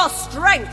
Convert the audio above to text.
your strength.